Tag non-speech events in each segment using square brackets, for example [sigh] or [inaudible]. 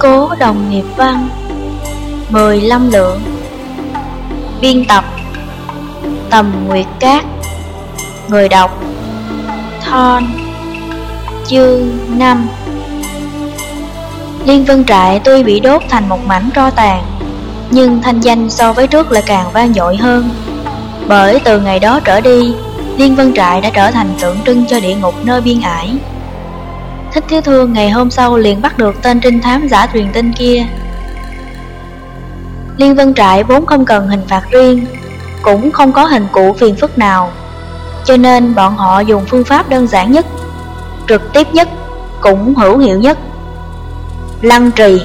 cố đồng nghiệp văn. 15 lượng. Biên tập, Tầm Nguyệt Cát. Người đọc, Thon, Chương 5 Liên Vân Trại tuy bị đốt thành một mảnh tro tàn, Nhưng thanh danh so với trước lại càng vang dội hơn. Bởi từ ngày đó trở đi, Liên Vân Trại đã trở thành tượng trưng cho địa ngục nơi biên ải. Thích Thiếu Thương ngày hôm sau liền bắt được tên trinh thám giả truyền tin kia. Liên Vân Trại vốn không cần hình phạt riêng, Cũng không có hình cụ phiền phức nào. Cho nên bọn họ dùng phương pháp đơn giản nhất, Trực tiếp nhất, Cũng hữu hiệu nhất. Lăng trì,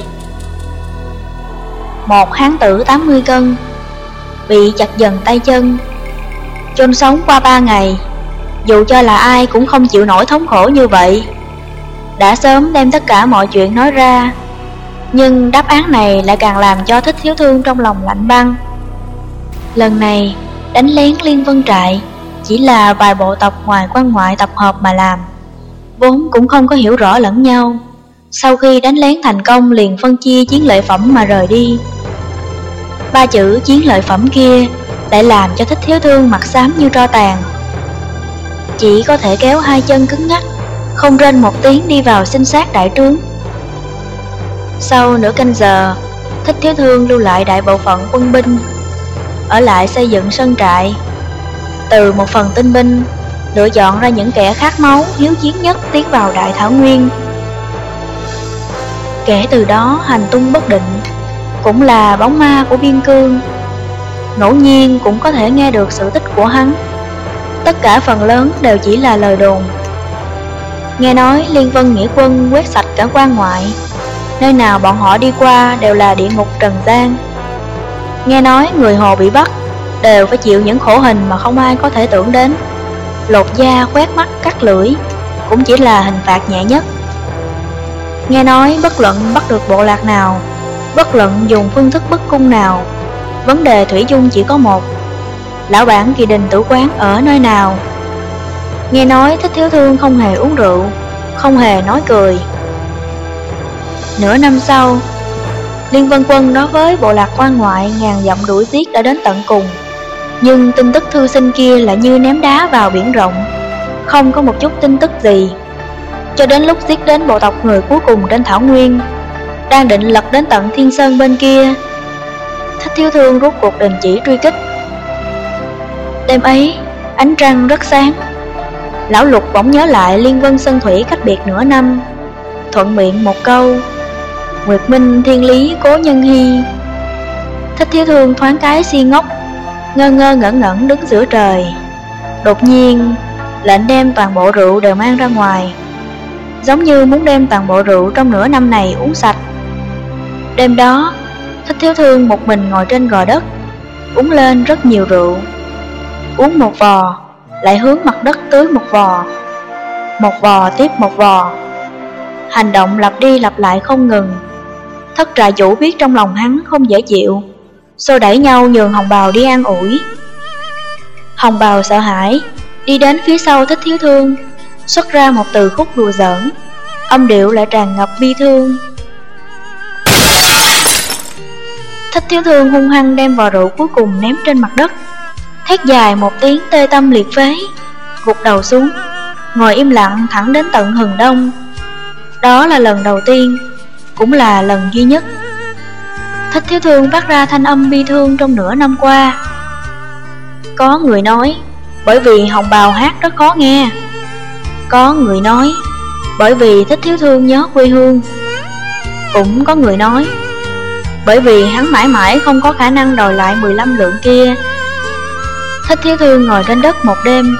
Một hán tử 80 cân, Bị chặt dần tay chân. Chôn sống qua ba ngày, Dù cho là ai cũng không chịu nổi thống khổ như vậy. Đã sớm đem tất cả mọi chuyện nói ra. Nhưng đáp án này lại càng làm cho thích thiếu thương trong lòng lạnh băng. Lần này, đánh lén Liên Vân Trại Chỉ là vài bộ tộc ngoài quan ngoại tập hợp mà làm. Vốn cũng không có hiểu rõ lẫn nhau. Sau khi đánh lén thành công liền phân chia chiến lợi phẩm mà rời đi. Ba chữ chiến lợi phẩm kia lại làm cho thích thiếu thương mặt xám như tro tàn. Chỉ có thể kéo hai chân cứng ngắc. Không rên một tiếng đi vào sinh sát đại trướng Sau nửa canh giờ, Thích thiếu thương lưu lại đại bộ phận quân binh, Ở lại xây dựng sân trại Từ một phần tinh binh, Lựa chọn ra những kẻ khát máu hiếu chiến nhất tiến vào đại thảo nguyên Kể từ đó, hành tung bất định, Cũng là bóng ma của biên cương ngẫu nhiên cũng có thể nghe được sự tích của hắn. Tất cả phần lớn đều chỉ là lời đồn. Nghe nói Liên Vân Nghĩa Quân quét sạch cả quan ngoại, nơi nào bọn họ đi qua đều là địa ngục trần gian. Nghe nói người Hồ bị bắt đều phải chịu những khổ hình mà không ai có thể tưởng đến. Lột da, quét mắt, cắt lưỡi cũng chỉ là hình phạt nhẹ nhất. Nghe nói bất luận bắt được bộ lạc nào, bất luận dùng phương thức bất cung nào Vấn đề Thủy chung chỉ có một Lão bản kỳ đình tử quán ở nơi nào Nghe nói thích thiếu thương không hề uống rượu Không hề nói cười. Nửa năm sau Liên Vân Quân nói với bộ lạc quan ngoại ngàn dặm đuổi giết đã đến tận cùng. Nhưng tin tức thư sinh kia lại như ném đá vào biển rộng Không có một chút tin tức gì. Cho đến lúc giết đến bộ tộc người cuối cùng trên Thảo Nguyên Đang định lật đến tận Thiên Sơn bên kia Thích thiếu thương rút cuộc đình chỉ truy kích. Đêm ấy, ánh trăng rất sáng. Lão lục bỗng nhớ lại Liên Vân Sơn Thủy cách biệt nửa năm. Thuận miệng một câu, Nguyệt Minh, thiên lý, cố nhân hy. Thích thiếu thương thoáng cái si ngốc, Ngơ ngơ ngẩn ngẩn đứng giữa trời. Đột nhiên, Lệnh đem toàn bộ rượu đều mang ra ngoài, Giống như muốn đem toàn bộ rượu trong nửa năm này uống sạch. Đêm đó, Thích thiếu thương một mình ngồi trên gò đất, Uống lên rất nhiều rượu, Uống một vò. Lại hướng mặt đất tưới một vò. Một vò tiếp một vò. Hành động lặp đi lặp lại không ngừng. Thất trà chủ biết trong lòng hắn không dễ chịu. Xô đẩy nhau nhường hồng bào đi an ủi. Hồng bào sợ hãi, Đi đến phía sau thích thiếu thương, Xuất ra một từ khúc đùa giỡn. Âm điệu lại tràn ngập bi thương. Thích thiếu thương hung hăng đem vò rượu cuối cùng ném trên mặt đất. Thét dài một tiếng tê tâm liệt phế, Gục đầu xuống, Ngồi im lặng thẳng đến tận hừng đông. Đó là lần đầu tiên, Cũng là lần duy nhất. Thích thiếu thương phát ra thanh âm bi thương trong nửa năm qua. Có người nói, Bởi vì hồng bào hát rất khó nghe. Có người nói, Bởi vì thích thiếu thương nhớ quê hương. Cũng có người nói, bởi vì hắn mãi mãi không có khả năng đòi lại 15 lượng kia. Thích thiếu thương ngồi trên đất một đêm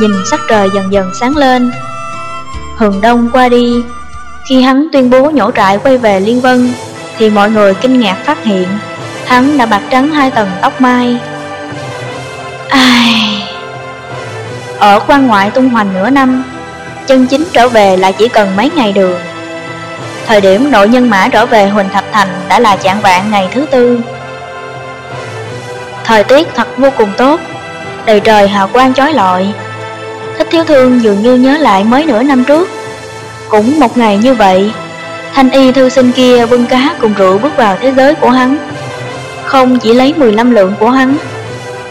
Nhìn sắc trời dần dần sáng lên. Hừng đông qua đi Khi hắn tuyên bố nhổ trại quay về Liên Vân Thì mọi người kinh ngạc phát hiện Hắn đã bạc trắng hai tầng tóc mai. Ai... Ở quan ngoại tung hoành nửa năm Chân chính trở về lại chỉ cần mấy ngày đường. Thời điểm nội nhân mã trở về Huỳnh Thập Thành đã là chạng vạn ngày thứ tư. Thời tiết thật vô cùng tốt, đầy trời hào quang chói lọi. Thích thiếu thương dường như nhớ lại mới nửa năm trước. Cũng một ngày như vậy, Thanh y thư sinh kia bưng cá cùng rượu bước vào thế giới của hắn Không chỉ lấy 15 lượng của hắn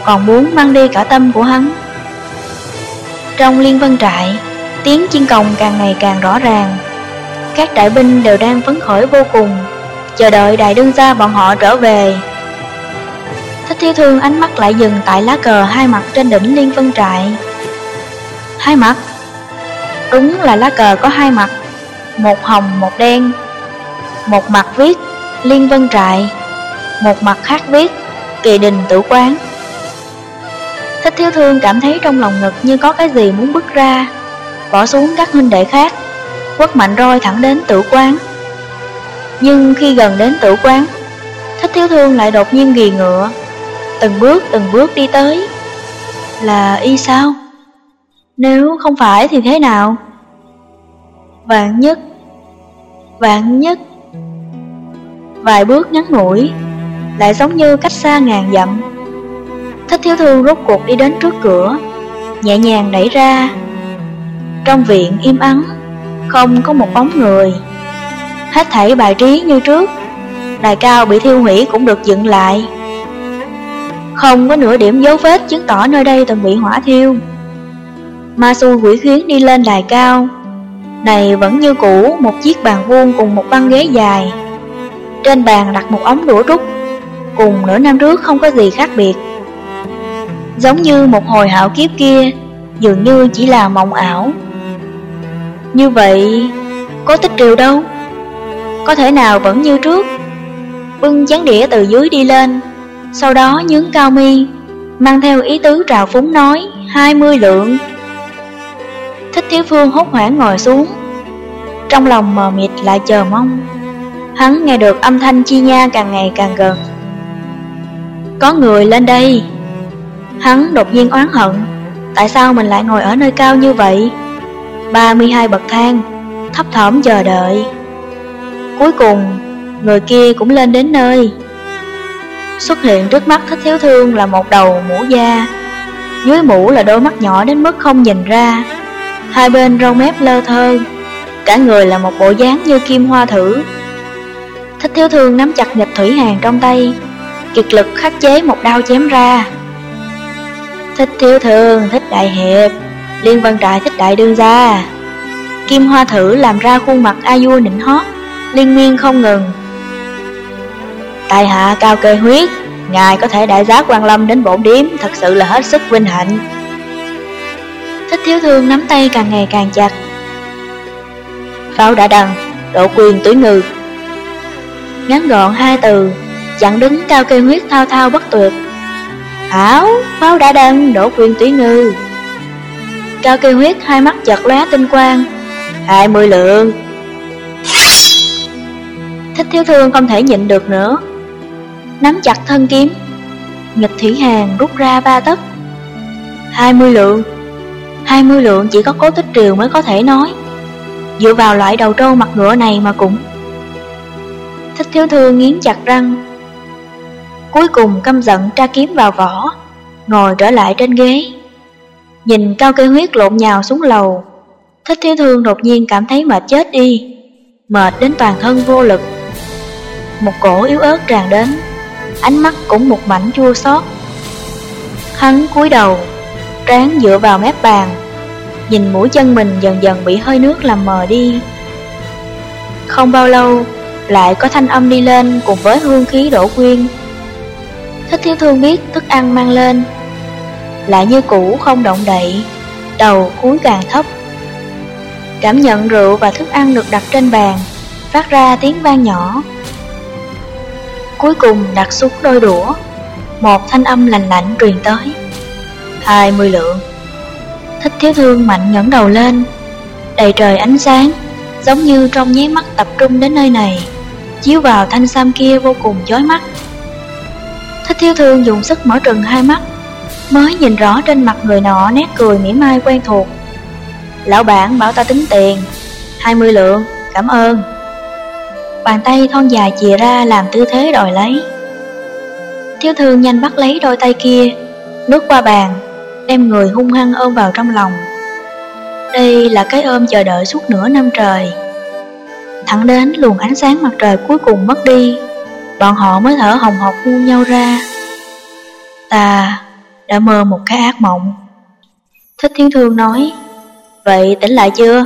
Còn muốn mang đi cả tâm của hắn Trong liên vân trại Tiếng chiên cồng càng ngày càng rõ ràng Các đại binh đều đang phấn khởi vô cùng Chờ đợi đại đương gia bọn họ trở về Thích thiếu thương ánh mắt lại dừng tại lá cờ hai mặt trên đỉnh liên vân trại. Hai mặt? Đúng là lá cờ có hai mặt, Một hồng, một đen. Một mặt viết Liên vân trại, Một mặt khác viết Kỳ đình tử quán. Thích thiếu thương cảm thấy trong lòng ngực như có cái gì muốn bứt ra, Bỏ xuống các huynh đệ khác, Quất mạnh roi thẳng đến tử quán. Nhưng khi gần đến tử quán, Thích thiếu thương lại đột nhiên ghi ngựa. Từng bước từng bước đi tới. Là y sao? Nếu không phải thì thế nào? Vạn nhất Vạn nhất. Vài bước ngắn ngủi, Lại giống như cách xa ngàn dặm. Thích thiếu thương rốt cuộc đi đến trước cửa, Nhẹ nhàng đẩy ra. Trong viện im ắng, Không có một bóng người. Hết thảy bài trí như trước, Đài cao bị thiêu hủy cũng được dựng lại. Không có nửa điểm dấu vết chứng tỏ nơi đây từng bị hỏa thiêu. Ma su quỷ khuyến đi lên đài cao. Này vẫn như cũ Một chiếc bàn vuông cùng một băng ghế dài. Trên bàn đặt một ống đũa rút, Cùng nửa năm trước không có gì khác biệt. Giống như một hồi hảo kiếp kia Dường như chỉ là mộng ảo. Như vậy Có tích triều đâu? Có thể nào vẫn như trước? Vâng, Bưng chén đĩa từ dưới đi lên. Sau đó nhướng cao mi, Mang theo ý tứ trào phúng nói 20 lượng. Thích Thiếu Phương hốt hoảng ngồi xuống, Trong lòng mờ mịt lại chờ mong. Hắn nghe được âm thanh chi nha càng ngày càng gần. Có người lên đây. Hắn đột nhiên oán hận, Tại sao mình lại ngồi ở nơi cao như vậy? 32 bậc thang, Thấp thỏm chờ đợi. Cuối cùng, Người kia cũng lên đến nơi. Xuất hiện trước mắt thích thiếu thương là một đầu mũ da. Dưới mũ là đôi mắt nhỏ đến mức không nhìn ra. Hai bên râu mép lơ thơ. Cả người là một bộ dáng như kim hoa thử. Thích thiếu thương nắm chặt nghịch thủy hàng trong tay. Kiệt lực khắc chế một đao chém ra. Thích thiếu thương, thích đại hiệp. Liên vân trại thích đại đương gia. Kim hoa thử làm ra khuôn mặt a vua nịnh hót Liên miên không ngừng. Tài hạ cao kê huyết. Ngài có thể đại giá quan lâm đến bổn điếm Thật sự là hết sức vinh hạnh. Thích thiếu thương nắm tay càng ngày càng chặt. Pháo đã đằng Độ quyền túi ngư Ngắn gọn hai từ Chặn đứng cao cây huyết thao thao bất tuyệt. Hảo Pháo đã đăng Đổ quyền túy ngư Cao cây huyết hai mắt chật lóe tinh quang. Hai mươi lượng. Thích thiếu thương không thể nhịn được nữa Nắm chặt thân kiếm. Nghịch thủy hàng rút ra ba tấc. Hai mươi lượng 20 lượng chỉ có cố tích triều mới có thể nói. Dựa vào loại đầu trâu mặt ngựa này mà cũng. Thích thiếu thương nghiến chặt răng. Cuối cùng căm giận tra kiếm vào vỏ, Ngồi trở lại trên ghế. Nhìn cao cây huyết lộn nhào xuống lầu, Thích thiếu thương đột nhiên cảm thấy mệt chết đi, Mệt đến toàn thân vô lực. Một cổ yếu ớt tràn đến. Ánh mắt cũng một mảnh chua xót. Hắn cúi đầu, trán dựa vào mép bàn, Nhìn mũi chân mình dần dần bị hơi nước làm mờ đi. Không bao lâu, Lại có thanh âm đi lên cùng với hương khí đổ quyên. Thích thiếu thương biết thức ăn mang lên, Lại như cũ không động đậy, Đầu cúi càng thấp. Cảm nhận rượu và thức ăn được đặt trên bàn, Phát ra tiếng vang nhỏ. Cuối cùng đặt xuống đôi đũa. Một thanh âm lành lạnh truyền tới. Hai mươi lượng. Thích thiếu thương mạnh ngẩng đầu lên. Đầy trời ánh sáng Giống như trong nháy mắt tập trung đến nơi này Chiếu vào thanh sam kia vô cùng chói mắt. Thích thiếu thương dùng sức mở trừng hai mắt Mới nhìn rõ trên mặt người nọ nét cười mỉa mai quen thuộc. Lão bản bảo ta tính tiền. Hai mươi lượng, cảm ơn. Bàn tay thon dài chìa ra làm tư thế đòi lấy Thiếu thương nhanh bắt lấy đôi tay kia Nước qua bàn, đem người hung hăng ôm vào trong lòng. Đây là cái ôm chờ đợi suốt nửa năm trời. Thẳng đến luồng ánh sáng mặt trời cuối cùng mất đi, Bọn họ mới thở hồng hộc buông nhau ra Ta đã mơ một cái ác mộng Thích Thiên Thương nói, Vậy tỉnh lại chưa?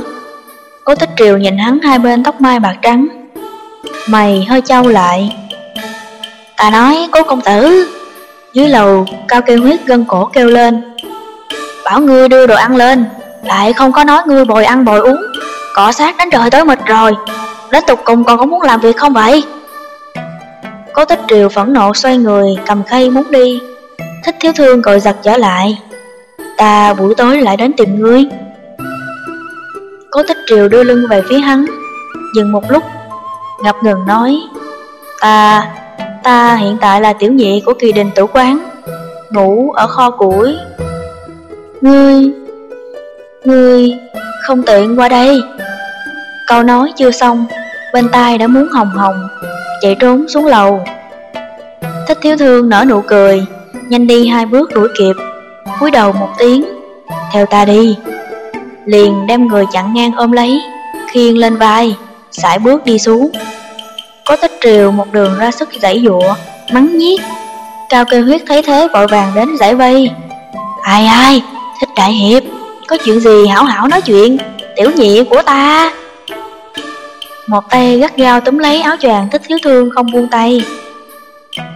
Cố Tích Triều nhìn hắn hai bên tóc mai bạc trắng Mày hơi trao lại. Ta nói cố công tử. Dưới lầu, cao kêu huyết gân cổ kêu lên. Bảo ngươi đưa đồ ăn lên. Lại không có nói ngươi bồi ăn bồi uống. Cọ sát đến trời tới mịt rồi. Đến tục cùng còn có muốn làm việc không vậy? Cố tích triều phẫn nộ xoay người, Cầm khay muốn đi. Thích thiếu thương gọi giật trở lại. Ta buổi tối lại đến tìm ngươi. Cố tích triều đưa lưng về phía hắn. Dừng một lúc Ngập ngừng nói Ta, ta hiện tại là tiểu nhị của kỳ đình tử quán Ngủ ở kho củi. Ngươi, ngươi không tiện qua đây. Câu nói chưa xong Bên tai đã muốn hồng hồng Chạy trốn xuống lầu. Thích thiếu thương nở nụ cười Nhanh đi hai bước đuổi kịp cúi đầu một tiếng Theo ta đi. Liền đem người chặn ngang ôm lấy Khiêng lên vai sải bước đi xuống. Có tích triều một đường ra sức giải dụa Mắng nhiếc. Cao kêu huyết thấy thế vội vàng đến giải vây. Ai ai, Thích đại hiệp, Có chuyện gì hảo hảo nói chuyện, Tiểu nhị của ta. Một tay gắt gao túm lấy áo choàng thích thiếu thương không buông tay.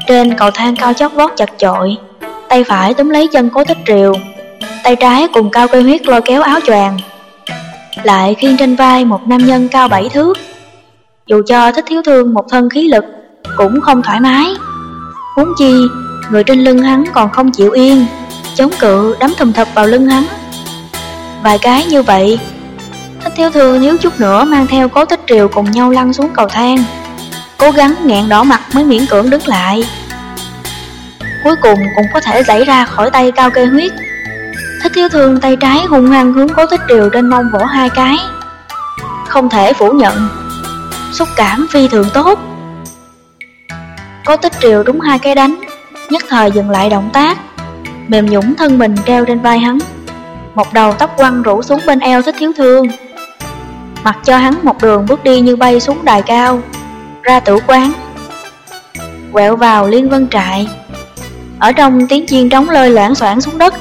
Trên cầu thang cao chót vót chặt chội, Tay phải túm lấy chân cố tích triều, Tay trái cùng cao cây huyết lôi kéo áo choàng. Lại khiêng trên vai một nam nhân cao bảy thước. Dù cho thích thiếu thương một thân khí lực, Cũng không thoải mái. Huống chi, Người trên lưng hắn còn không chịu yên, Chống cự đấm thùm thập vào lưng hắn. Vài cái như vậy, Thích thiếu thương nếu chút nữa mang theo cố tích triều cùng nhau lăn xuống cầu thang, Cố gắng ngẹn đỏ mặt mới miễn cưỡng đứng lại. Cuối cùng cũng có thể giãy ra khỏi tay cao cây huyết. Thích thiếu thương tay trái hung hăng hướng cố tích triều trên mông vỗ hai cái, Không thể phủ nhận. Xúc cảm phi thường tốt. Cố tích triều đúng hai cái đánh, Nhất thời dừng lại động tác, Mềm nhũng thân mình treo trên vai hắn. Một đầu tóc quăng rủ xuống bên eo thích thiếu thương. Mặc cho hắn một đường bước đi như bay xuống đài cao, Ra tử quán. Quẹo vào liên vân trại. Ở trong tiếng chiên trống lơi loãng xoảng xuống đất,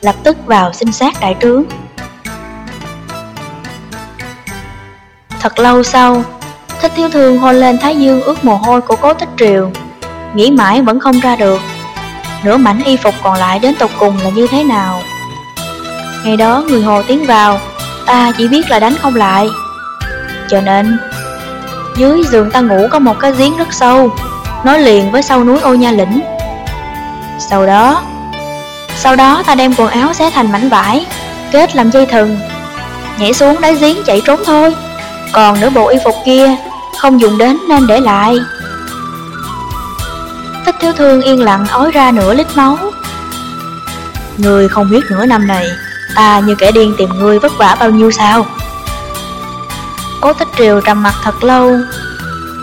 Lập tức vào sinh sát đại trướng. Thật lâu sau Thích thiếu thương hôn lên Thái Dương ướt mồ hôi của cố tích triều. Nghĩ mãi vẫn không ra được. Nửa mảnh y phục còn lại đến tục cùng là như thế nào? Ngày đó người hồ tiến vào, Ta chỉ biết là đánh không lại. Cho nên, Dưới giường ta ngủ có một cái giếng rất sâu, Nó liền với sau núi ô nha lĩnh. Sau đó Sau đó ta đem quần áo xé thành mảnh vải, Kết làm dây thừng, Nhảy xuống đáy giếng chạy trốn thôi. Còn nửa bộ y phục kia không dùng đến nên để lại. Thích thiếu thương yên lặng ói ra nửa lít máu. Người không biết nửa năm này, Ta như kẻ điên tìm ngươi vất vả bao nhiêu sao? Cố tích triều trầm mặt thật lâu.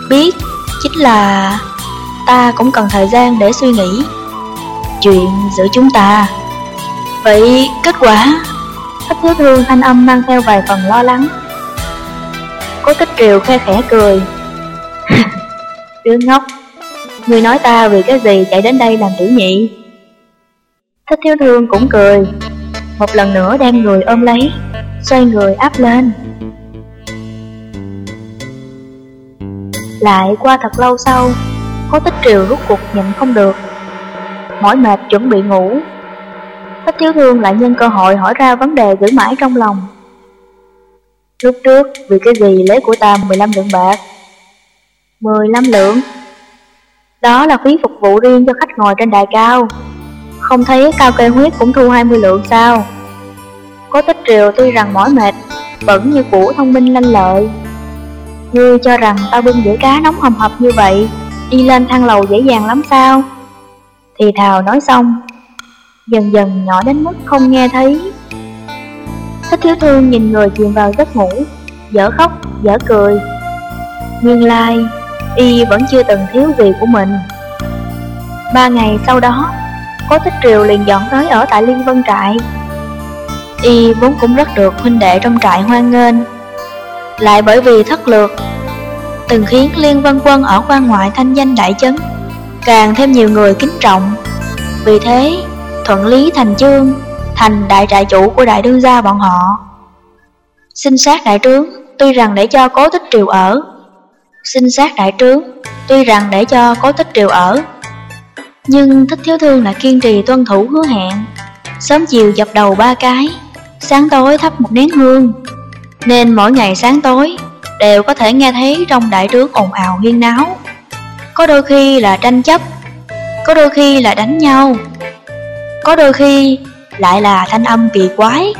Biết, chính là Ta cũng cần thời gian để suy nghĩ Chuyện giữa chúng ta. Vậy kết quả Thích thiếu thương thanh âm mang theo vài phần lo lắng. Cố tích triều khe khẽ cười. [laughs] Đứa ngốc, Người nói ta vì cái gì chạy đến đây làm tiểu nhị? Thích thiếu thương cũng cười, Một lần nữa đem người ôm lấy, Xoay người áp lên. Lại qua thật lâu sau, Cố tích triều rút cuộc nhận không được, Mỏi mệt chuẩn bị ngủ. Thích thiếu thương lại nhân cơ hội hỏi ra vấn đề gửi mãi trong lòng. Lúc trước vì cái gì lấy của ta 15 lượng bạc? 15 lượng? Đó là phí phục vụ riêng cho khách ngồi trên đài cao. Không thấy cao kê huyết cũng thu 20 lượng sao? Có tích triều tuy rằng mỏi mệt, Vẫn như cũ thông minh lanh lợi. Ngươi cho rằng tao bưng dĩa cá nóng hầm hập như vậy, Đi lên thang lầu dễ dàng lắm sao? Thì thào nói xong, Dần dần nhỏ đến mức không nghe thấy. Thích thiếu thư nhìn người chìm vào giấc ngủ Dở khóc, dở cười Nguyên lai like, y vẫn chưa từng thiếu gì của mình. Ba ngày sau đó, Cố thích Triều liền dọn tới ở tại Liên Vân Trại. Y vốn cũng rất được huynh đệ trong trại hoan nghênh. Lại bởi vì thất lược, từng khiến Liên Vân Quân ở quan ngoại thanh danh đại chấn, càng thêm nhiều người kính trọng. Vì thế, thuận lý thành chương, thành đại trại chủ của đại đương gia bọn họ. Sinh sát đại trướng, tuy rằng để cho cố tích triều ở. Sinh sát đại trướng, tuy rằng để cho cố tích triều ở. Nhưng thích thiếu thương lại kiên trì tuân thủ hứa hẹn, sớm chiều dập đầu ba cái, sáng tối thắp một nén hương. Nên mỗi ngày sáng tối đều có thể nghe thấy trong đại trướng ồn ào huyên náo. Có đôi khi là tranh chấp, có đôi khi là đánh nhau, có đôi khi lại là thanh âm kỳ quái.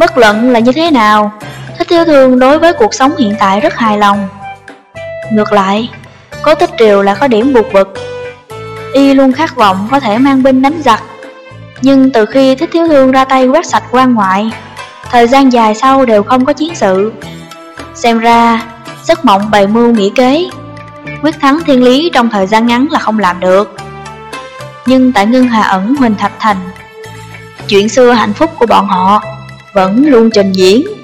Bất luận là như thế nào, Thích Thiếu Thương đối với cuộc sống hiện tại rất hài lòng. Ngược lại, Cố Tích Triều là có điểm buộc bực. Y luôn khát vọng có thể mang binh đánh giặc, nhưng từ khi Thích Thiếu Thương ra tay quét sạch quan ngoại, thời gian dài sau đều không có chiến sự. Xem ra, giấc mộng bày mưu nghĩ kế, quyết thắng thiên lý trong thời gian ngắn là không làm được. Nhưng tại Ngân Hà ẩn Huỳnh Thạch Thành, chuyện xưa hạnh phúc của bọn họ vẫn luôn trình diễn.